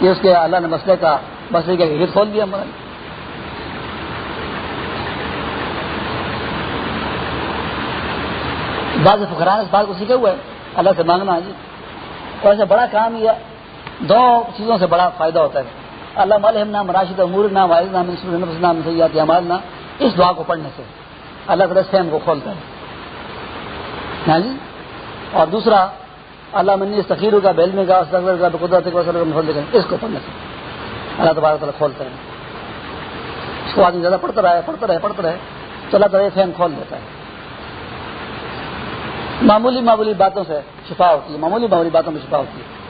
کہ اس کے اللہ نے مسئلے کا مسئلے کا ہرت کھول دیا ہمارا۔ بعض فکران اس بات کو سیکھے ہوئے اللہ سے مانگنا جی۔ اور ایسا بڑا کام یہ دو چیزوں سے بڑا فائدہ ہوتا ہے۔ اللہ ملحم نام، راشد امور نام، والد نام نام سیات عمال نام، اس دعا کو پڑھنے سے۔ اللہ تعالیٰ سے کو کھولتا ہے۔ ہاں جی؟ اور دوسرا، اللہ منی تقیر کا بیل میں کا قدرت اس کو پڑھنے سے۔ اللہ تبارک تعالیٰ کھولتا ہے۔ اس کو آدمی زیادہ پڑھتا رہے پڑھتا رہے پڑھتا رہے، تو اللہ تعالیٰ فہم کھول دیتا ہے۔ معمولی معمولی باتوں سے شفا ہوتی ہے، معمولی معمولی باتوں میں شفا ہوتی ہے۔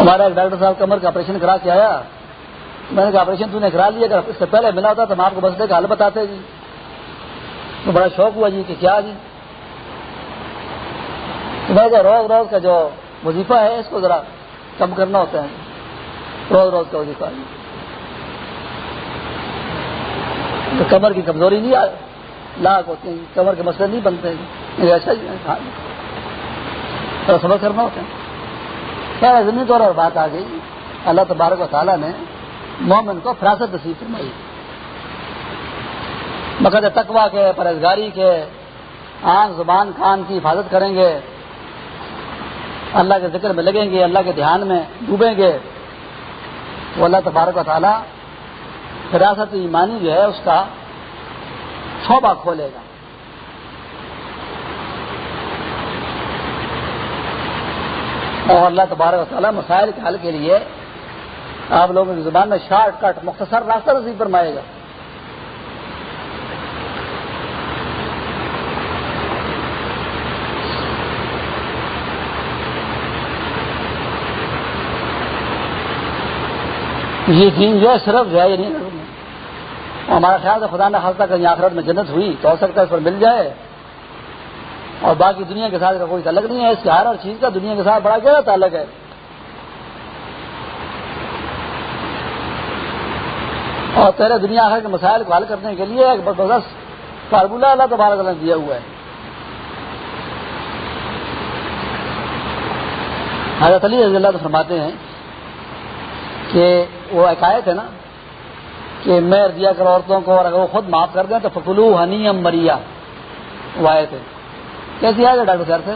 ہمارا ایک ڈاکٹر صاحب کمر کا آپریشن کرا کے آیا۔ میں نے کہا، آپریشن تم نے کرا لیا، اگر اس سے پہلے ملا ہوتا تو ہم آپ کو بس کا حل بتاتے جی۔ تو بڑا شوق ہوا جی کہ کیا جی۔ میں روز روز کا جو وظیفہ ہے، اس کو ذرا کم کرنا ہوتا ہے۔ روز روز کا وظیفہ تو کمر کی کمزوری نہیں لاکھ ہوتی ہیں کمر کے مسئلے نہیں بنتے ایسا جی ہاں۔ سبق کرنا ہوتا ہے۔ زمین طور پر بات آ گئی۔ اللہ تبارک و تعالیٰ نے مومن کو فراست نصیب فرمائی۔ مقد تقوا کے پرہزگاری کے آنکھ زبان کان کی حفاظت کریں گے۔ اللہ کے ذکر میں لگیں گے، اللہ کے دھیان میں ڈوبیں گے۔ وہ اللہ تبارک و تعالیٰ فراست ایمانی جو ہے اس کا شعبہ کھولے گا۔ اور اللہ تبارک و تعالیٰ مسائل کے حل کے لیے آپ لوگوں کی زبان میں شارٹ کٹ، مختصر راستہ نصیب فرمائے گا۔ یہ دین جو ہے صرف جو ہے نہیں ہمارا خیال ہے خدا نہ خاصہ کہیں آخرت میں جنت ہوئی تو ہو سکتا ہے اس پر مل جائے۔ اور باقی دنیا کے ساتھ کا کوئی تعلق نہیں ہے، اس کے ہر ہر چیز کا دنیا کے ساتھ بڑا گہرا تعلق ہے۔ اور تیرے دنیا آخر کے مسائل کو حل کرنے کے لیے ایک بس فارمولہ اللہ تبارک نے دیا ہوا ہے۔ حضرت علی رضی اللہ تو فرماتے ہیں کہ وہ عقائد ہے نا کہ میر دیا کر عورتوں کو اور اگر وہ خود معاف کر دیں تو فکلو ہنی ام مریا وہ آئے تھے کیسی آئے گا ڈاکٹر صاحب سے؟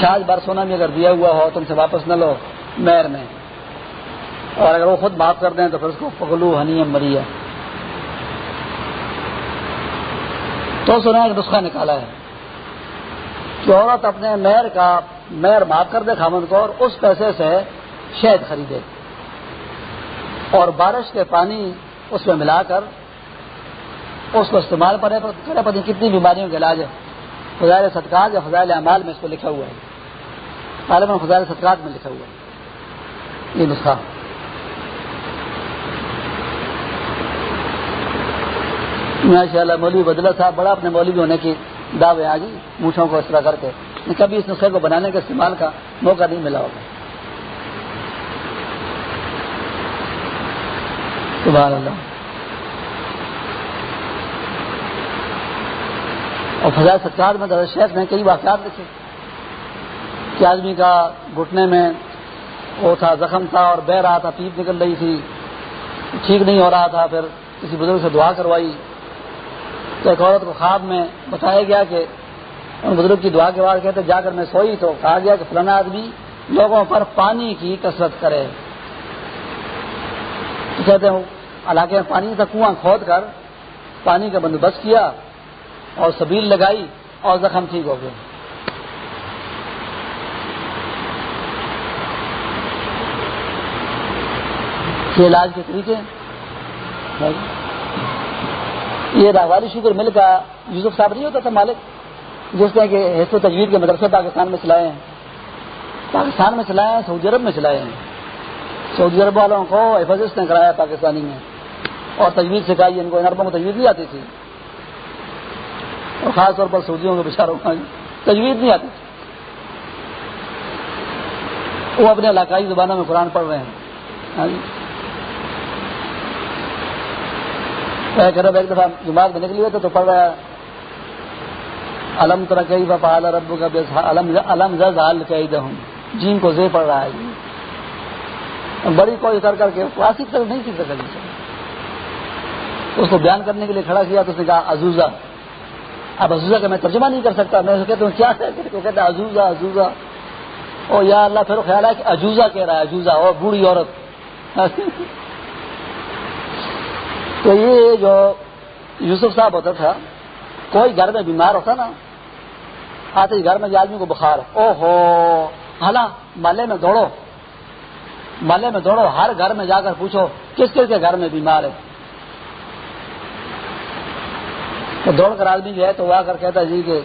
شاج بار سونا میں اگر دیا ہوا ہو تم سے واپس نہ لو میر میں۔ اور اگر وہ خود معاف کر دیں تو پھر اس کو پگلو ہنی ام مریا تو سنا ایک نسخہ نکالا ہے۔ کہ عورت اپنے مہر کا مہر معاف کر دے خامن کو اور اس پیسے سے شہد خریدے۔ اور بارش کے پانی اس میں ملا کر اس کو استعمال کرے پتہ کتنی بیماریوں کا علاج ہے فضائل صدقات یا فضائل اعمال میں اس کو لکھا ہوا ہے۔ طالبان فضائل صدقات میں لکھا ہوا ہے۔ یہ نسخہ۔ ماشاء اللہ مولوی بدلا صاحب بڑا اپنے مولوی ہونے کی دعوے آ گئی مونچھوں کو اس طرح کر کے۔ کبھی اس نسخے کو بنانے کے استعمال کا موقع نہیں ملا ہوگا۔ سبحان اللہ۔ اور فضائے ستار میں درد شیخ نے کئی واقعات لکھے۔ کہ آدمی کا گھٹنے میں وہ تھا، زخم تھا اور بہ رہا تھا پیپ نکل رہی تھی، ٹھیک نہیں ہو رہا تھا، پھر کسی بزرگ سے دعا کروائی۔ تو ایک عورت کو خواب میں بتایا گیا کہ ان بزرگ کی دعا کے بعد کہتے جا کر میں سوئی تو کہا گیا کہ فلانا آدمی لوگوں پر پانی کی کثرت کرے۔ تو کہتے ہیں، علاقے میں پانی کا کنواں کھود کر پانی کا بندوبست کیا اور سبیل لگائی اور زخم ٹھیک ہو گئے۔ یہ علاج کے طریقے۔ یہ راغوالی شکر مل کا یوسف صاحب نہیں ہوتا تھا مالک جس نے کہ حصہ تجوید کے مدرسے پاکستان میں چلائے ہیں۔ پاکستان میں چلائے ہیں، سعودی عرب میں چلائے ہیں۔ سعودی عرب والوں کو حفاظت نے کرایا پاکستانی میں۔ اور تجویز سکھائی، ان کو ان اربوں کو تجویز نہیں آتی تھی۔ اور خاص طور پر سعودیوں کے بچاروں کو تجویز نہیں آتی تھی۔ وہ اپنے علاقائی زبانوں میں قرآن پڑھ رہے ہیں۔ ہاں جی۔ ہاں جی۔ ایک دفعہ جماعت میں نکلی ہوئے تھے تو پڑھ رہا ہے۔ علم ترقی فعال رب کا علم زد حال ہوں جین کو زے پڑھ رہا ہے جی۔ بڑی کوئی کر کر کے کلاسک تک نہیں سیکھ سکا اس کو بیان کرنے کے لیے کھڑا کیا تو اس نے کہا، عزوزہ۔ اب عزوزہ کا میں ترجمہ نہیں کر سکتا، میں کہتا ہوں، کیا کہتا ہے، عزوزہ عزوزہ۔ او یا اللہ پھر خیال ہے کہ عجوزہ کہہ رہا ہے عجوزہ اور بوڑھی عورت۔ تو یہ جو یوسف صاحب ہوتا تھا، کوئی گھر میں بیمار ہوتا نا، آتے ہی گھر میں آدمی کو بخار او ہو حالا مالے میں دوڑو مالے میں دوڑو، ہر گھر میں جا کر پوچھو، کس کس کے گھر میں بیمار ہے؟ تو دوڑ کر آدمی جو ہے تو وہ آ کر کہتا جی کہ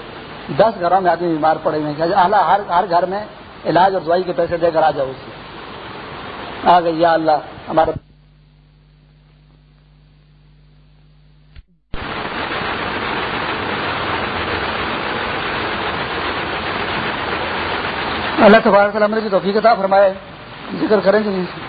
دس گھروں میں آدمی بیمار پڑے ہوئے اعلیٰ جی، ہر ہر گھر میں علاج اور دوائی کے پیسے دے کر آ جاؤ اس سے۔ آ گئی، یا اللہ ہمارے اللہ تبارک کی توفیق عطا فرمائے ذکر کریں گے جی۔